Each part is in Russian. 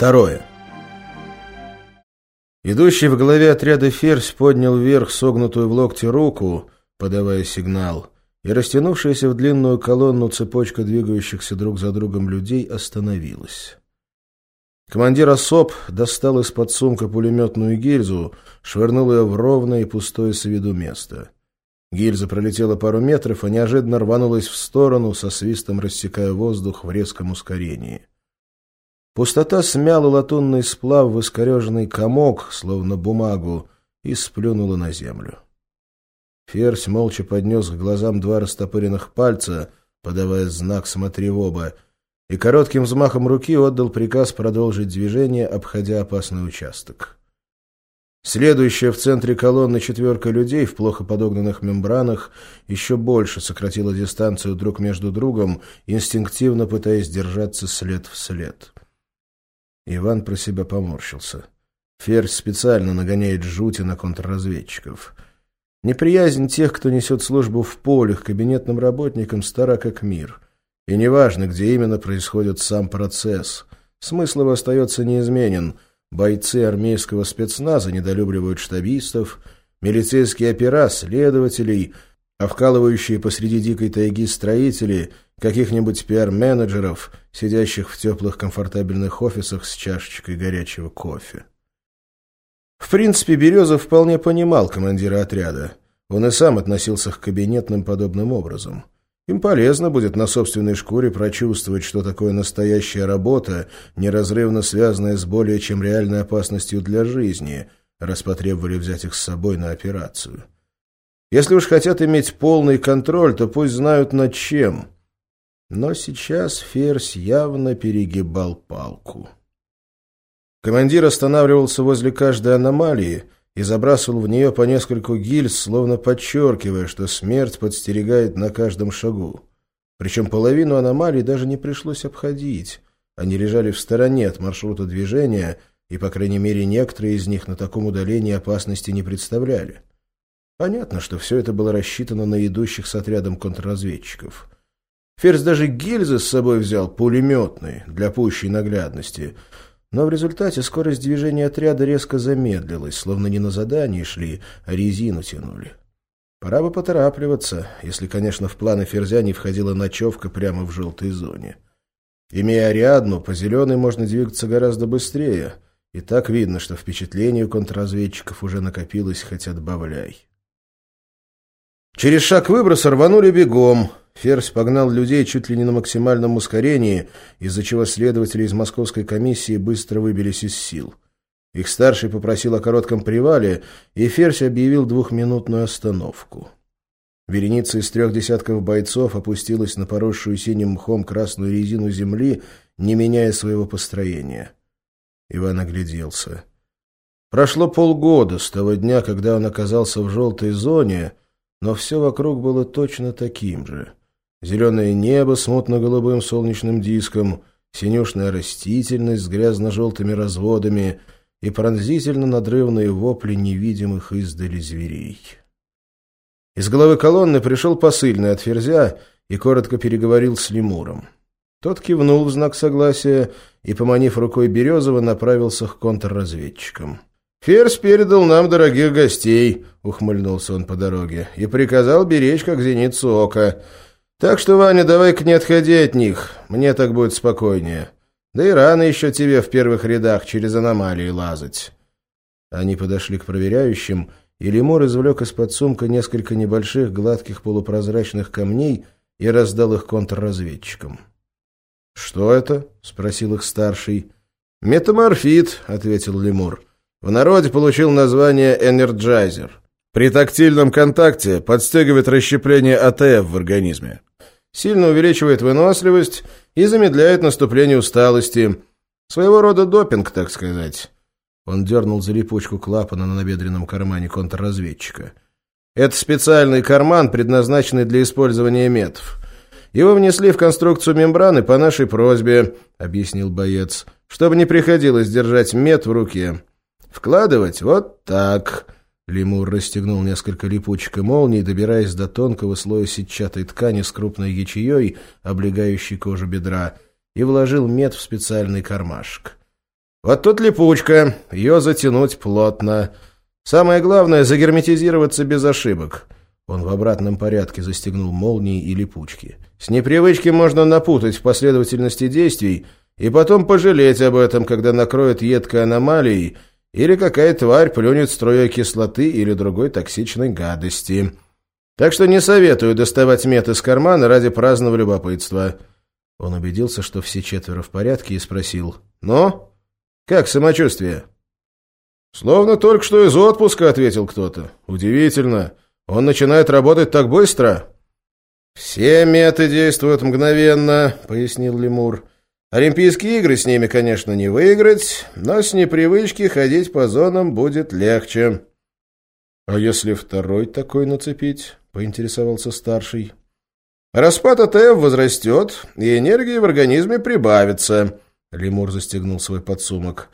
Второе. Идущий в голове отряда ферзь поднял вверх согнутую в локте руку, подавая сигнал, и растянувшаяся в длинную колонну цепочка двигающихся друг за другом людей остановилась. Командир особ достал из-под сумка пулеметную гильзу, швырнул ее в ровное и пустое с виду место. Гильза пролетела пару метров и неожиданно рванулась в сторону, со свистом рассекая воздух в резком ускорении. Пустота смяла латунный сплав в искореженный комок, словно бумагу, и сплюнула на землю. Ферзь молча поднес к глазам два растопыренных пальца, подавая знак «смотри в оба», и коротким взмахом руки отдал приказ продолжить движение, обходя опасный участок. Следующая в центре колонны четверка людей в плохо подогнанных мембранах еще больше сократила дистанцию друг между другом, инстинктивно пытаясь держаться след в след. Иван про себя поморщился. Ферзь специально нагоняет жути на контрразведчиков. Неприязнь тех, кто несет службу в поле к кабинетным работникам, стара как мир. И неважно, где именно происходит сам процесс. Смысл его остается неизменен. Бойцы армейского спецназа недолюбливают штабистов, милицейские опера — следователей, а вкалывающие посреди дикой тайги строители — каких-нибудь пиар-менеджеров, сидящих в теплых комфортабельных офисах с чашечкой горячего кофе. В принципе, Березов вполне понимал командира отряда. Он и сам относился к кабинетным подобным образом. Им полезно будет на собственной шкуре прочувствовать, что такое настоящая работа, неразрывно связанная с более чем реальной опасностью для жизни, раз потребовали взять их с собой на операцию. Если уж хотят иметь полный контроль, то пусть знают над чем – но сейчас Ферзь явно перегибал палку. Командир останавливался возле каждой аномалии и забрасывал в нее по нескольку гильз, словно подчеркивая, что смерть подстерегает на каждом шагу. Причем половину аномалий даже не пришлось обходить. Они лежали в стороне от маршрута движения, и, по крайней мере, некоторые из них на таком удалении опасности не представляли. Понятно, что все это было рассчитано на идущих с отрядом контрразведчиков. Ферзь даже гильзы с собой взял, пулеметные, для пущей наглядности. Но в результате скорость движения отряда резко замедлилась, словно не на задании шли, а резину тянули. Пора бы поторапливаться, если, конечно, в планы Ферзя не входила ночевка прямо в желтой зоне. Имея Ариадну, по зеленой можно двигаться гораздо быстрее, и так видно, что впечатление у контрразведчиков уже накопилось, хоть отбавляй. Через шаг выброса рванули бегом, Ферзь погнал людей чуть ли не на максимальном ускорении, из-за чего следователи из московской комиссии быстро выбились из сил. Их старший попросил о коротком привале, и Ферзь объявил двухминутную остановку. Вереница из трех десятков бойцов опустилась на поросшую синим мхом красную резину земли, не меняя своего построения. Иван огляделся. Прошло полгода с того дня, когда он оказался в желтой зоне, но все вокруг было точно таким же — Зеленое небо с мутно-голубым солнечным диском, синюшная растительность с грязно-желтыми разводами и пронзительно надрывные вопли невидимых издали зверей. Из головы колонны пришел посыльный от Ферзя и коротко переговорил с лемуром. Тот кивнул в знак согласия и, поманив рукой Березова, направился к контрразведчикам. «Ферзь передал нам дорогих гостей», — ухмыльнулся он по дороге, — «и приказал беречь, как зеницу ока». Так что, Ваня, давай-ка не отходи от них, мне так будет спокойнее. Да и рано еще тебе в первых рядах через аномалии лазать». Они подошли к проверяющим, и лемур извлек из подсумка несколько небольших гладких полупрозрачных камней и раздал их контрразведчикам. «Что это?» — спросил их старший. «Метаморфит», — ответил лемур. «В народе получил название «энерджайзер». При тактильном контакте подстегивает расщепление АТФ в организме сильно увеличивает выносливость и замедляет наступление усталости. Своего рода допинг, так сказать. Он дернул за липучку клапана на набедренном кармане контрразведчика. Это специальный карман, предназначенный для использования метов. Его внесли в конструкцию мембраны по нашей просьбе, объяснил боец, чтобы не приходилось держать мет в руке. Вкладывать вот так. Лемур расстегнул несколько липучек и молний, добираясь до тонкого слоя сетчатой ткани с крупной ячеей, облегающей кожу бедра, и вложил мед в специальный кармашек. Вот тут липучка, ее затянуть плотно. Самое главное — загерметизироваться без ошибок. Он в обратном порядке застегнул молнии и липучки. С непривычки можно напутать в последовательности действий и потом пожалеть об этом, когда накроет едкой аномалией или какая тварь плюнет струей кислоты или другой токсичной гадости. Так что не советую доставать мет из кармана ради праздного любопытства. Он убедился, что все четверо в порядке, и спросил. «Ну? Как самочувствие?» «Словно только что из отпуска», — ответил кто-то. «Удивительно. Он начинает работать так быстро?» «Все меты действуют мгновенно», — пояснил Лемур. «Олимпийские игры с ними, конечно, не выиграть, но с непривычки ходить по зонам будет легче». «А если второй такой нацепить?» — поинтересовался старший. «Распад АТФ возрастет, и энергии в организме прибавится», — Лемур застегнул свой подсумок.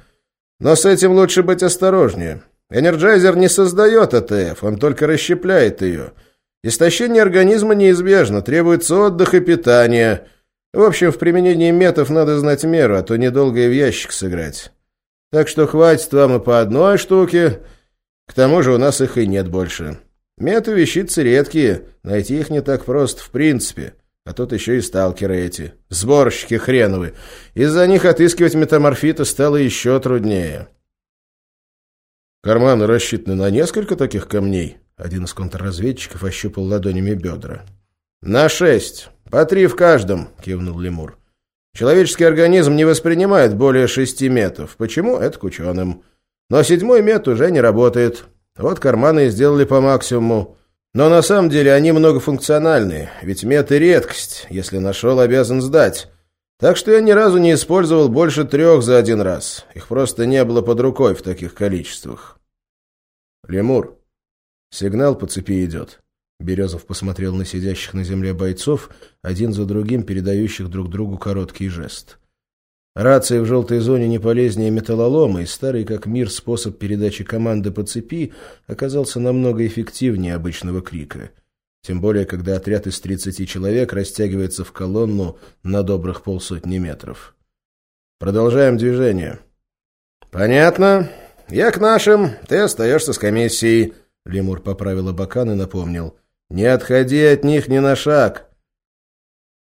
Но с этим лучше быть осторожнее. Энерджайзер не создает АТФ, он только расщепляет ее. Истощение организма неизбежно, требуется отдых и питание. В общем, в применении метов надо знать меру, а то недолго и в ящик сыграть. Так что хватит вам и по одной штуке. К тому же у нас их и нет больше. Меты вещицы редкие, найти их не так просто в принципе. А тут еще и сталкеры эти. Сборщики хреновы. Из-за них отыскивать метаморфита стало еще труднее. Карманы рассчитаны на несколько таких камней. Один из контрразведчиков ощупал ладонями бедра. «На шесть. По три в каждом», — кивнул лемур. «Человеческий организм не воспринимает более шести метов. Почему? Это к ученым. Но седьмой мет уже не работает. Вот карманы сделали по максимуму. Но на самом деле они многофункциональные, ведь меты редкость, если нашел, обязан сдать. Так что я ни разу не использовал больше трех за один раз. Их просто не было под рукой в таких количествах. Лемур. Сигнал по цепи идет. Березов посмотрел на сидящих на земле бойцов, один за другим передающих друг другу короткий жест. Рация в желтой зоне не полезнее металлолома, и старый как мир способ передачи команды по цепи оказался намного эффективнее обычного крика. Тем более, когда отряд из 30 человек растягивается в колонну на добрых полсотни метров. Продолжаем движение. «Понятно. Я к нашим, ты остаешься с комиссией», — Лемур поправил Абакан и напомнил. «Не отходи от них ни на шаг».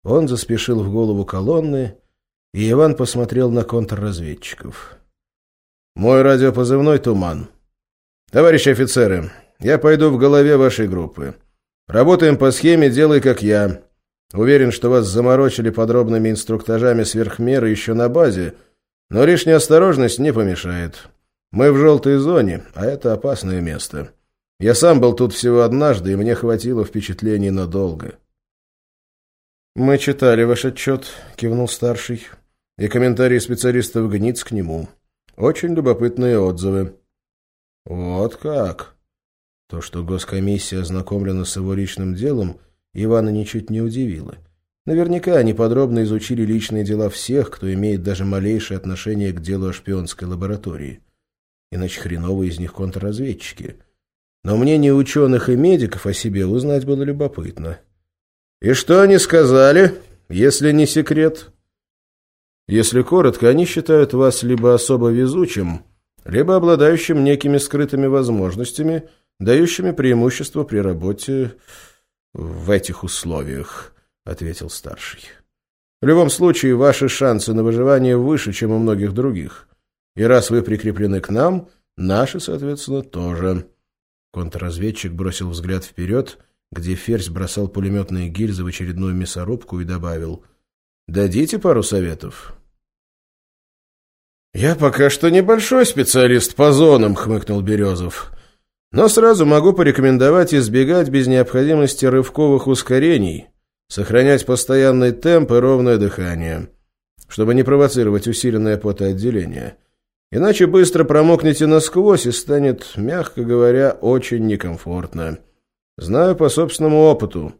Он заспешил в голову колонны, и Иван посмотрел на контрразведчиков. «Мой радиопозывной «Туман». «Товарищи офицеры, я пойду в голове вашей группы. Работаем по схеме «Делай как я». Уверен, что вас заморочили подробными инструктажами сверхмеры еще на базе, но лишняя осторожность не помешает. Мы в желтой зоне, а это опасное место. Я сам был тут всего однажды, и мне хватило впечатлений надолго». «Мы читали ваш отчет», — кивнул старший и комментарии специалистов ГНИЦ к нему. Очень любопытные отзывы. Вот как. То, что госкомиссия ознакомлена с его личным делом, Ивана ничуть не удивило. Наверняка они подробно изучили личные дела всех, кто имеет даже малейшее отношение к делу о шпионской лаборатории. Иначе хреновые из них контрразведчики. Но мнение ученых и медиков о себе узнать было любопытно. «И что они сказали, если не секрет?» Если коротко, они считают вас либо особо везучим, либо обладающим некими скрытыми возможностями, дающими преимущество при работе в этих условиях, — ответил старший. В любом случае, ваши шансы на выживание выше, чем у многих других. И раз вы прикреплены к нам, наши, соответственно, тоже. Контрразведчик бросил взгляд вперед, где Ферзь бросал пулеметные гильзы в очередную мясорубку и добавил «Дадите пару советов?» «Я пока что небольшой специалист по зонам», — хмыкнул Березов. «Но сразу могу порекомендовать избегать без необходимости рывковых ускорений, сохранять постоянный темп и ровное дыхание, чтобы не провоцировать усиленное потоотделение. Иначе быстро промокнете насквозь и станет, мягко говоря, очень некомфортно. Знаю по собственному опыту».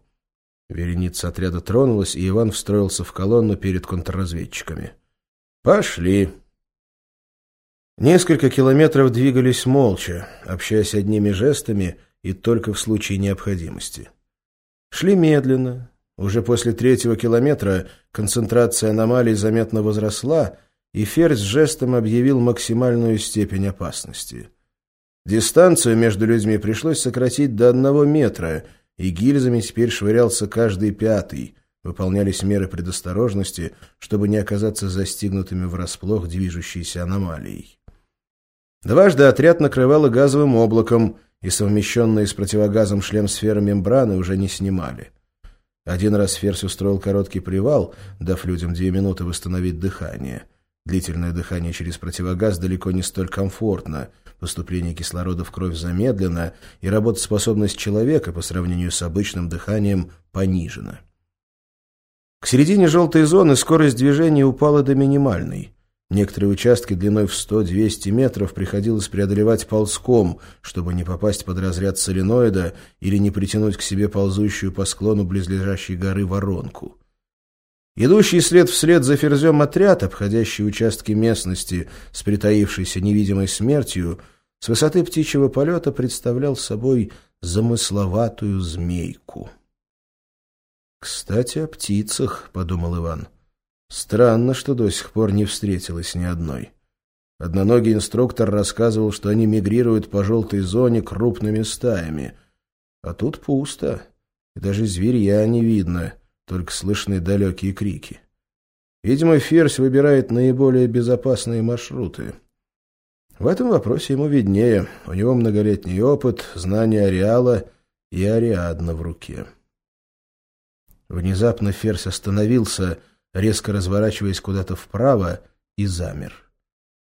Вереница отряда тронулась, и Иван встроился в колонну перед контрразведчиками. «Пошли». Несколько километров двигались молча, общаясь одними жестами и только в случае необходимости. Шли медленно. Уже после третьего километра концентрация аномалий заметно возросла, и Ферзь жестом объявил максимальную степень опасности. Дистанцию между людьми пришлось сократить до одного метра, и гильзами теперь швырялся каждый пятый. Выполнялись меры предосторожности, чтобы не оказаться застигнутыми врасплох движущейся аномалией. Дважды отряд накрывало газовым облаком, и совмещенные с противогазом шлем сферы мембраны уже не снимали. Один раз Ферзь устроил короткий привал, дав людям две минуты восстановить дыхание. Длительное дыхание через противогаз далеко не столь комфортно, поступление кислорода в кровь замедлено, и работоспособность человека по сравнению с обычным дыханием понижена. К середине желтой зоны скорость движения упала до минимальной. Некоторые участки длиной в 100-200 метров приходилось преодолевать ползком, чтобы не попасть под разряд соленоида или не притянуть к себе ползущую по склону близлежащей горы воронку. Идущий след вслед за ферзем отряд, обходящий участки местности с притаившейся невидимой смертью, с высоты птичьего полета представлял собой замысловатую змейку. «Кстати, о птицах», — подумал Иван. Странно, что до сих пор не встретилась ни одной. Одноногий инструктор рассказывал, что они мигрируют по желтой зоне крупными стаями. А тут пусто, и даже зверья не видно, только слышны далекие крики. Видимо, Ферзь выбирает наиболее безопасные маршруты. В этом вопросе ему виднее. У него многолетний опыт, знание ареала и Ариадна в руке. Внезапно Ферзь остановился — резко разворачиваясь куда-то вправо, и замер.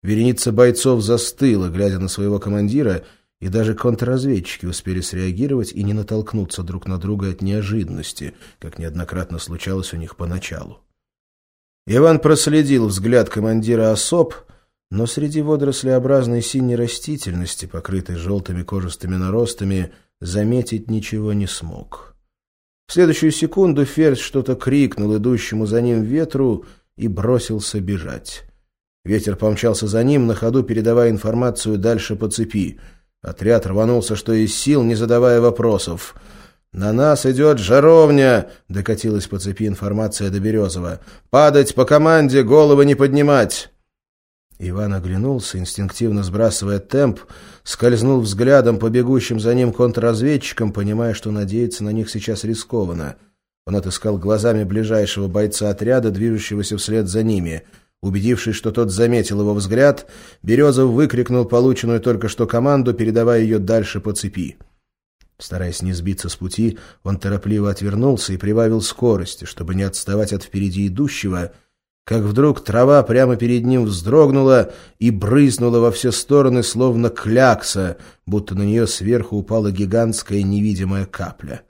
Вереница бойцов застыла, глядя на своего командира, и даже контрразведчики успели среагировать и не натолкнуться друг на друга от неожиданности, как неоднократно случалось у них поначалу. Иван проследил взгляд командира особ, но среди водорослеобразной синей растительности, покрытой желтыми кожистыми наростами, заметить ничего не смог. В следующую секунду Ферзь что-то крикнул идущему за ним ветру и бросился бежать. Ветер помчался за ним, на ходу передавая информацию дальше по цепи. Отряд рванулся, что из сил, не задавая вопросов. «На нас идет жаровня!» — докатилась по цепи информация до Березова. «Падать по команде, головы не поднимать!» Иван оглянулся, инстинктивно сбрасывая темп, скользнул взглядом по бегущим за ним контрразведчикам, понимая, что надеяться на них сейчас рискованно. Он отыскал глазами ближайшего бойца отряда, движущегося вслед за ними. Убедившись, что тот заметил его взгляд, Березов выкрикнул полученную только что команду, передавая ее дальше по цепи. Стараясь не сбиться с пути, он торопливо отвернулся и прибавил скорости, чтобы не отставать от впереди идущего — как вдруг трава прямо перед ним вздрогнула и брызнула во все стороны, словно клякса, будто на нее сверху упала гигантская невидимая капля.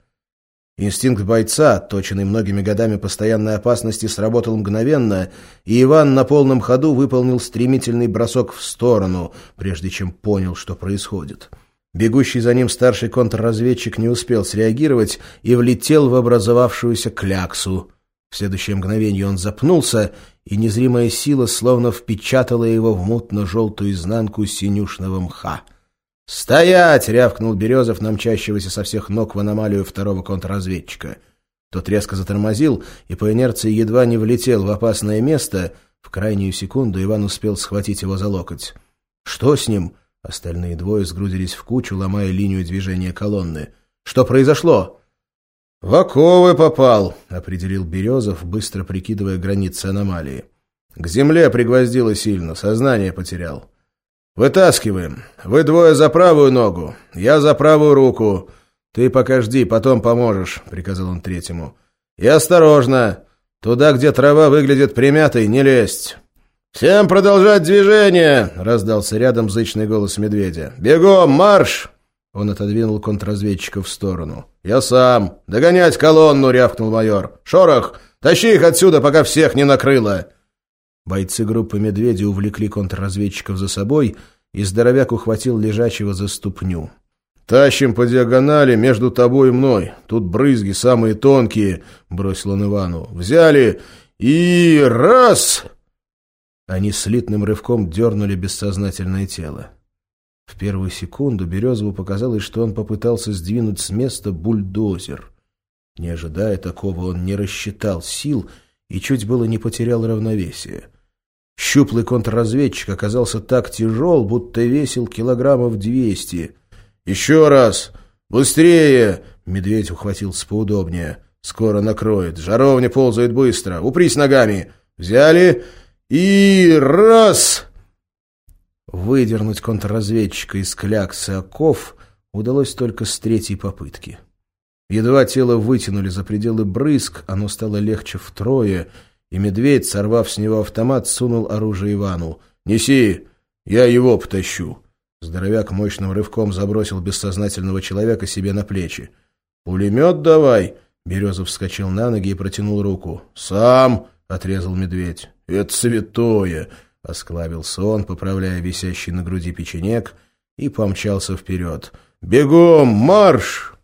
Инстинкт бойца, точенный многими годами постоянной опасности, сработал мгновенно, и Иван на полном ходу выполнил стремительный бросок в сторону, прежде чем понял, что происходит. Бегущий за ним старший контрразведчик не успел среагировать и влетел в образовавшуюся кляксу — в следующее мгновение он запнулся, и незримая сила словно впечатала его в мутно-желтую изнанку синюшного мха. «Стоять!» — рявкнул Березов, намчащегося со всех ног в аномалию второго контрразведчика. Тот резко затормозил и по инерции едва не влетел в опасное место. В крайнюю секунду Иван успел схватить его за локоть. «Что с ним?» Остальные двое сгрудились в кучу, ломая линию движения колонны. «Что произошло?» «В оковы попал», — определил Березов, быстро прикидывая границы аномалии. «К земле пригвоздило сильно, сознание потерял. Вытаскиваем. Вы двое за правую ногу, я за правую руку. Ты пока жди, потом поможешь», — приказал он третьему. «И осторожно. Туда, где трава выглядит примятой, не лезть». «Всем продолжать движение!» — раздался рядом зычный голос медведя. «Бегом, марш!» Он отодвинул контрразведчика в сторону. «Я сам! Догонять колонну!» — рявкнул майор. «Шорох! Тащи их отсюда, пока всех не накрыло!» Бойцы группы «Медведя» увлекли контрразведчиков за собой, и здоровяк ухватил лежачего за ступню. «Тащим по диагонали между тобой и мной. Тут брызги самые тонкие», — бросил он Ивану. «Взяли и раз!» Они слитным рывком дернули бессознательное тело. В первую секунду Березову показалось, что он попытался сдвинуть с места бульдозер. Не ожидая такого, он не рассчитал сил и чуть было не потерял равновесие. Щуплый контрразведчик оказался так тяжел, будто весил килограммов двести. «Еще раз! Быстрее!» Медведь ухватился поудобнее. «Скоро накроет. Жаровня ползает быстро. Упрись ногами. Взяли и раз!» Выдернуть контрразведчика из кляксы оков удалось только с третьей попытки. Едва тело вытянули за пределы брызг, оно стало легче втрое, и медведь, сорвав с него автомат, сунул оружие Ивану. «Неси! Я его потащу!» Здоровяк мощным рывком забросил бессознательного человека себе на плечи. «Пулемет давай!» Березов вскочил на ноги и протянул руку. «Сам!» — отрезал медведь. «Это святое!» — осклабился он, поправляя висящий на груди печенек, и помчался вперед. «Бегом! Марш!»